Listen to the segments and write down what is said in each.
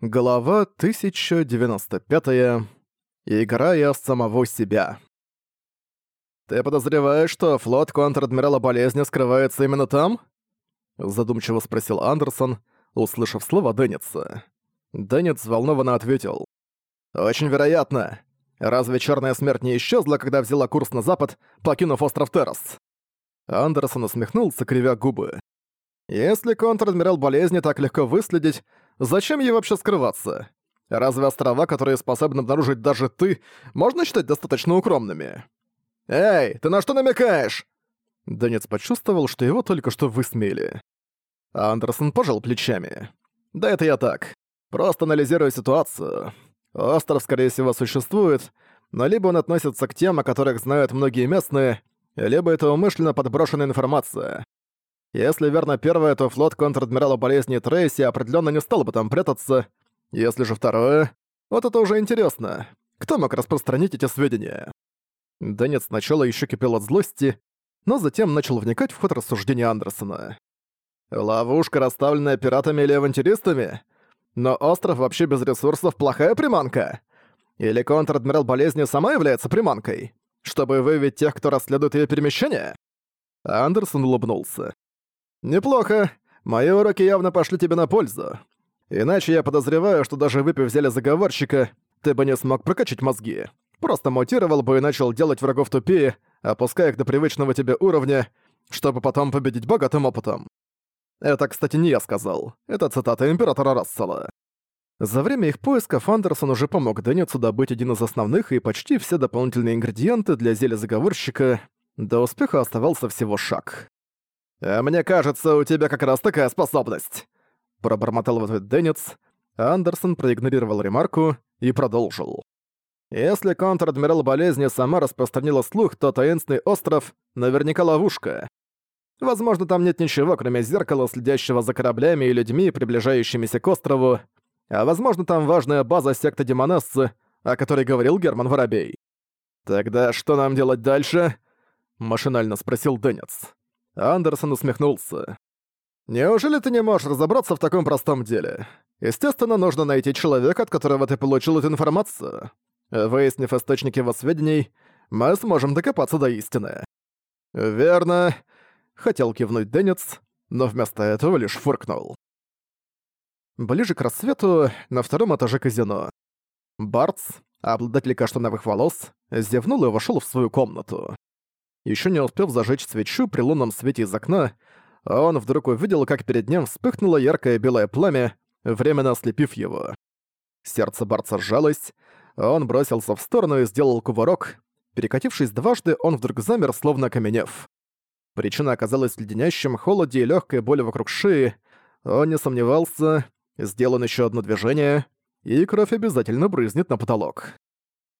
Глава 1095. -я. Играя самого себя. «Ты подозреваешь, что флот контр-адмирала болезни скрывается именно там?» Задумчиво спросил Андерсон, услышав слово Денниса. Деннис взволнованно ответил. «Очень вероятно. Разве Черная Смерть не исчезла, когда взяла курс на запад, покинув остров Террас?» Андерсон усмехнулся, кривя губы. «Если контр-адмирал болезни так легко выследить, Зачем ей вообще скрываться? Разве острова, которые способны обнаружить даже ты, можно считать достаточно укромными? Эй, ты на что намекаешь? Донец почувствовал, что его только что высмеяли. Андерсон пожал плечами. Да это я так. Просто анализирую ситуацию. Остров, скорее всего, существует, но либо он относится к тем, о которых знают многие местные, либо это умышленно подброшенная информация. Если верно первое, то флот контр-адмирала болезни Трейси определенно не стал бы там прятаться. Если же второе... Вот это уже интересно. Кто мог распространить эти сведения? Дэнет сначала еще кипел от злости, но затем начал вникать в ход рассуждения Андерсона. «Ловушка, расставленная пиратами или авантюристами? Но остров вообще без ресурсов – плохая приманка? Или контр-адмирал болезни сама является приманкой, чтобы выявить тех, кто расследует ее перемещение?» Андерсон улыбнулся. «Неплохо. Мои уроки явно пошли тебе на пользу. Иначе я подозреваю, что даже выпив взяли заговорщика, ты бы не смог прокачать мозги. Просто мутировал бы и начал делать врагов тупее, опуская их до привычного тебе уровня, чтобы потом победить богатым опытом». Это, кстати, не я сказал. Это цитата императора Рассела. За время их поисков Андерсон уже помог Дэнницу добыть один из основных и почти все дополнительные ингредиенты для зелья заговорщика. До успеха оставался всего шаг. А «Мне кажется, у тебя как раз такая способность!» Пробормотал в ответ Деннис. Андерсон проигнорировал ремарку и продолжил. «Если контр-адмирал болезни сама распространила слух, то таинственный остров — наверняка ловушка. Возможно, там нет ничего, кроме зеркала, следящего за кораблями и людьми, приближающимися к острову. А возможно, там важная база секты демонессы, о которой говорил Герман Воробей. «Тогда что нам делать дальше?» — машинально спросил Денец. Андерсон усмехнулся. «Неужели ты не можешь разобраться в таком простом деле? Естественно, нужно найти человека, от которого ты получил эту информацию. Выяснив источники его сведений, мы сможем докопаться до истины». «Верно», — хотел кивнуть Деннис, но вместо этого лишь фыркнул. Ближе к рассвету, на втором этаже казино. Бартс, обладатель каштановых волос, зевнул и вошел в свою комнату. Еще не успев зажечь свечу при лунном свете из окна, а он вдруг увидел, как перед ним вспыхнуло яркое белое пламя, временно ослепив его. Сердце борца сжалось, а он бросился в сторону и сделал кувырок. Перекатившись дважды, он вдруг замер, словно окаменев. Причина оказалась в леденящем холоде и легкой боли вокруг шеи. Он не сомневался, сделан еще одно движение, и кровь обязательно брызнет на потолок.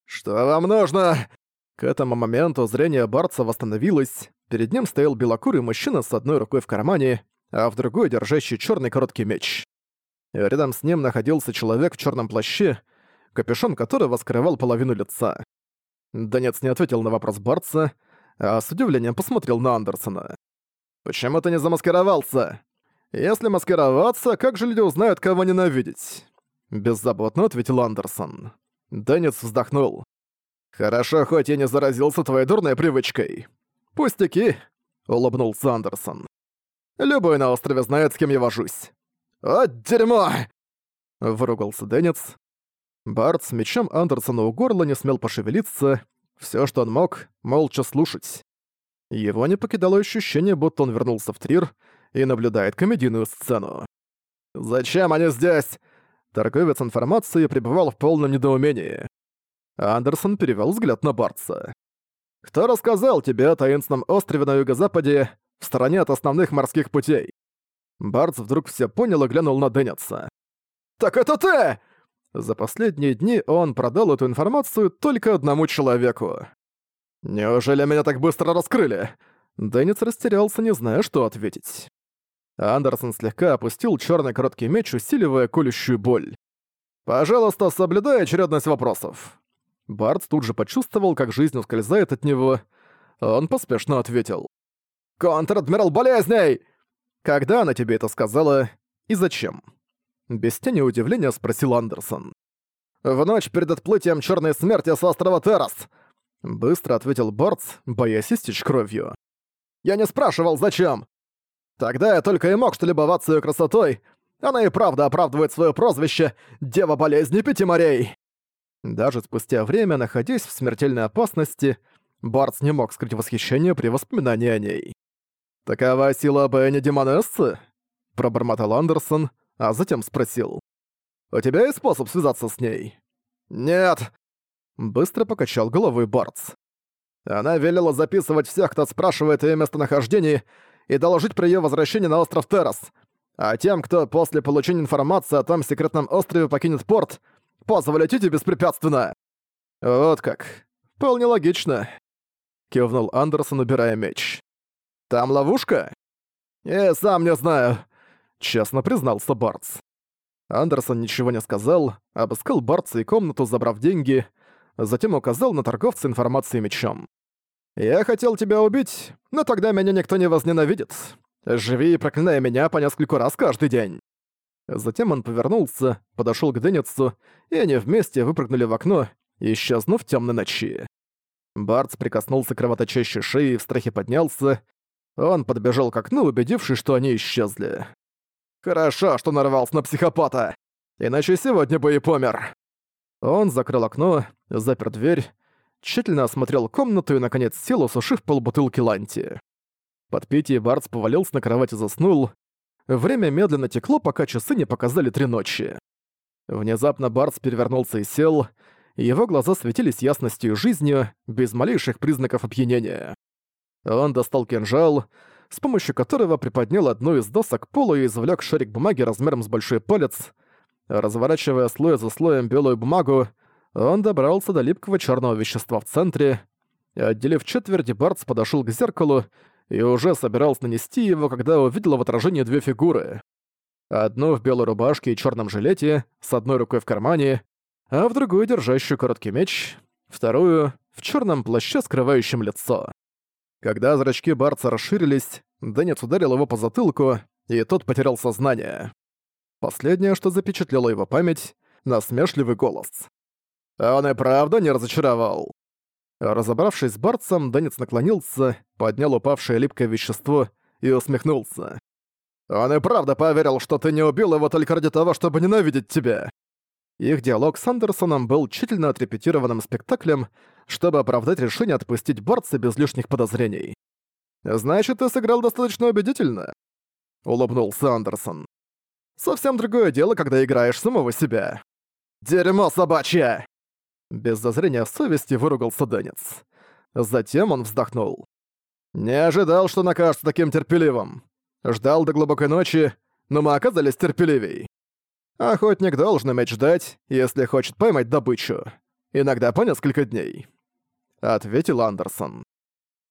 «Что вам нужно?» К этому моменту зрение Барца восстановилось. Перед ним стоял белокурый мужчина с одной рукой в кармане, а в другой держащий черный короткий меч. Рядом с ним находился человек в черном плаще, капюшон которого скрывал половину лица. Донец не ответил на вопрос Барца, а с удивлением посмотрел на Андерсона. «Почему ты не замаскировался? Если маскироваться, как же люди узнают, кого ненавидеть?» Беззаботно ответил Андерсон. Донец вздохнул. «Хорошо, хоть я не заразился твоей дурной привычкой». «Пустяки», — улыбнулся Андерсон. «Любой на острове знает, с кем я вожусь». «О, дерьмо!» — выругался Денец. Барт с мечом Андерсона у горла не смел пошевелиться. Все, что он мог, молча слушать. Его не покидало ощущение, будто он вернулся в Трир и наблюдает комедийную сцену. «Зачем они здесь?» Торговец информацией пребывал в полном недоумении. Андерсон перевёл взгляд на Бартса. «Кто рассказал тебе о таинственном острове на юго-западе, в стороне от основных морских путей?» Бартс вдруг все понял и глянул на Деннетса. «Так это ты!» За последние дни он продал эту информацию только одному человеку. «Неужели меня так быстро раскрыли?» Деннис растерялся, не зная, что ответить. Андерсон слегка опустил черный короткий меч, усиливая колющую боль. «Пожалуйста, соблюдай очередность вопросов». Барт тут же почувствовал, как жизнь ускользает от него. Он поспешно ответил. «Контр-адмирал болезней!» «Когда она тебе это сказала? И зачем?» Без тени удивления спросил Андерсон. «В ночь перед отплытием Черной Смерти с острова Террас!» Быстро ответил Бортс, боясь истечь кровью. «Я не спрашивал, зачем! Тогда я только и мог что любоваться ее красотой. Она и правда оправдывает свое прозвище «Дева болезни пяти морей». Даже спустя время, находясь в смертельной опасности, Барц не мог скрыть восхищение при воспоминании о ней. «Такова сила Бенни Демонессы?» – пробормотал Андерсон, а затем спросил. «У тебя есть способ связаться с ней?» «Нет!» – быстро покачал головой Барц. Она велела записывать всех, кто спрашивает о её местонахождении, и доложить при её возвращении на остров Террас. А тем, кто после получения информации о том секретном острове покинет порт, позволить идти беспрепятственно!» «Вот как. Вполне логично», — кивнул Андерсон, убирая меч. «Там ловушка?» «Я сам не знаю», — честно признался Барц. Андерсон ничего не сказал, обыскал Барца и комнату, забрав деньги, затем указал на торговца информацией мечом. «Я хотел тебя убить, но тогда меня никто не возненавидит. Живи и проклинай меня по нескольку раз каждый день». Затем он повернулся, подошёл к Денницу, и они вместе выпрыгнули в окно, исчезнув в тёмной ночи. Бартс прикоснулся к кровоточащей шее и в страхе поднялся. Он подбежал к окну, убедившись, что они исчезли. «Хорошо, что нарвался на психопата! Иначе сегодня бы и помер!» Он закрыл окно, запер дверь, тщательно осмотрел комнату и, наконец, сел, усушив полбутылки ланти. Под питье Бартс повалился на кровать и заснул. Время медленно текло, пока часы не показали три ночи. Внезапно Барс перевернулся и сел, его глаза светились ясностью и жизнью, без малейших признаков опьянения. Он достал кинжал, с помощью которого приподнял одну из досок пола и извлек шарик бумаги размером с большой палец. Разворачивая слой за слоем белую бумагу, он добрался до липкого черного вещества в центре. Отделив четверть, Бартс подошел к зеркалу и уже собирался нанести его, когда увидела в отражении две фигуры. Одну в белой рубашке и черном жилете, с одной рукой в кармане, а в другую держащую короткий меч, вторую — в черном плаще, скрывающем лицо. Когда зрачки Барца расширились, Дэнец ударил его по затылку, и тот потерял сознание. Последнее, что запечатлело его память — насмешливый голос. «Он и правда не разочаровал!» Разобравшись с Барцем, Донец наклонился, поднял упавшее липкое вещество и усмехнулся. «Он и правда поверил, что ты не убил его только ради того, чтобы ненавидеть тебя!» Их диалог с Андерсоном был тщательно отрепетированным спектаклем, чтобы оправдать решение отпустить Бартса без лишних подозрений. «Значит, ты сыграл достаточно убедительно?» — улыбнулся Андерсон. «Совсем другое дело, когда играешь самого себя». «Дерьмо собачье!» Без зазрения совести выругался Денец. Затем он вздохнул. «Не ожидал, что накажется таким терпеливым. Ждал до глубокой ночи, но мы оказались терпеливей. Охотник должен уметь ждать, если хочет поймать добычу. Иногда по несколько дней», — ответил Андерсон.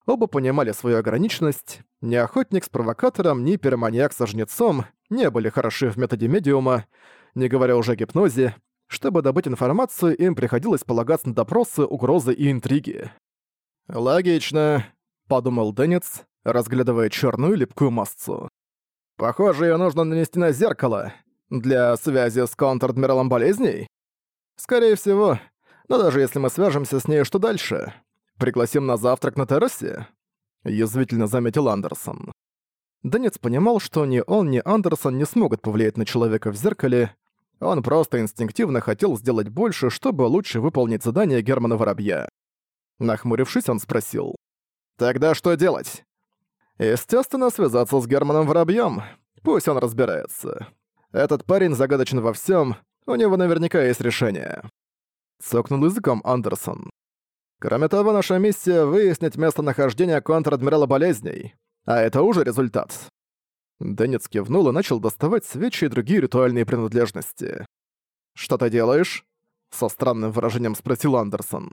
Оба понимали свою ограниченность. Ни охотник с провокатором, ни пироманьяк со жнецом не были хороши в методе медиума, не говоря уже о гипнозе, чтобы добыть информацию, им приходилось полагаться на допросы, угрозы и интриги. «Логично», — подумал Денец, разглядывая черную липкую массу. «Похоже, ее нужно нанести на зеркало. Для связи с контр-адмиралом болезней? Скорее всего. Но даже если мы свяжемся с ней, что дальше? Пригласим на завтрак на террасе?» Язвительно заметил Андерсон. Денец понимал, что ни он, ни Андерсон не смогут повлиять на человека в зеркале, он просто инстинктивно хотел сделать больше, чтобы лучше выполнить задание Германа Воробья. Нахмурившись, он спросил. «Тогда что делать?» «Естественно, связаться с Германом Воробьем. Пусть он разбирается. Этот парень загадочен во всем, у него наверняка есть решение». Цокнул языком Андерсон. «Кроме того, наша миссия — выяснить местонахождение контр-адмирала болезней. А это уже результат. Деннис кивнул и начал доставать свечи и другие ритуальные принадлежности. «Что ты делаешь?» — со странным выражением спросил Андерсон.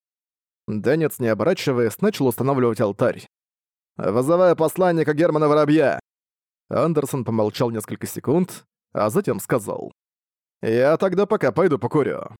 Денец, не оборачиваясь, начал устанавливать алтарь. «Вызывая посланника Германа Воробья!» Андерсон помолчал несколько секунд, а затем сказал. «Я тогда пока пойду покурю».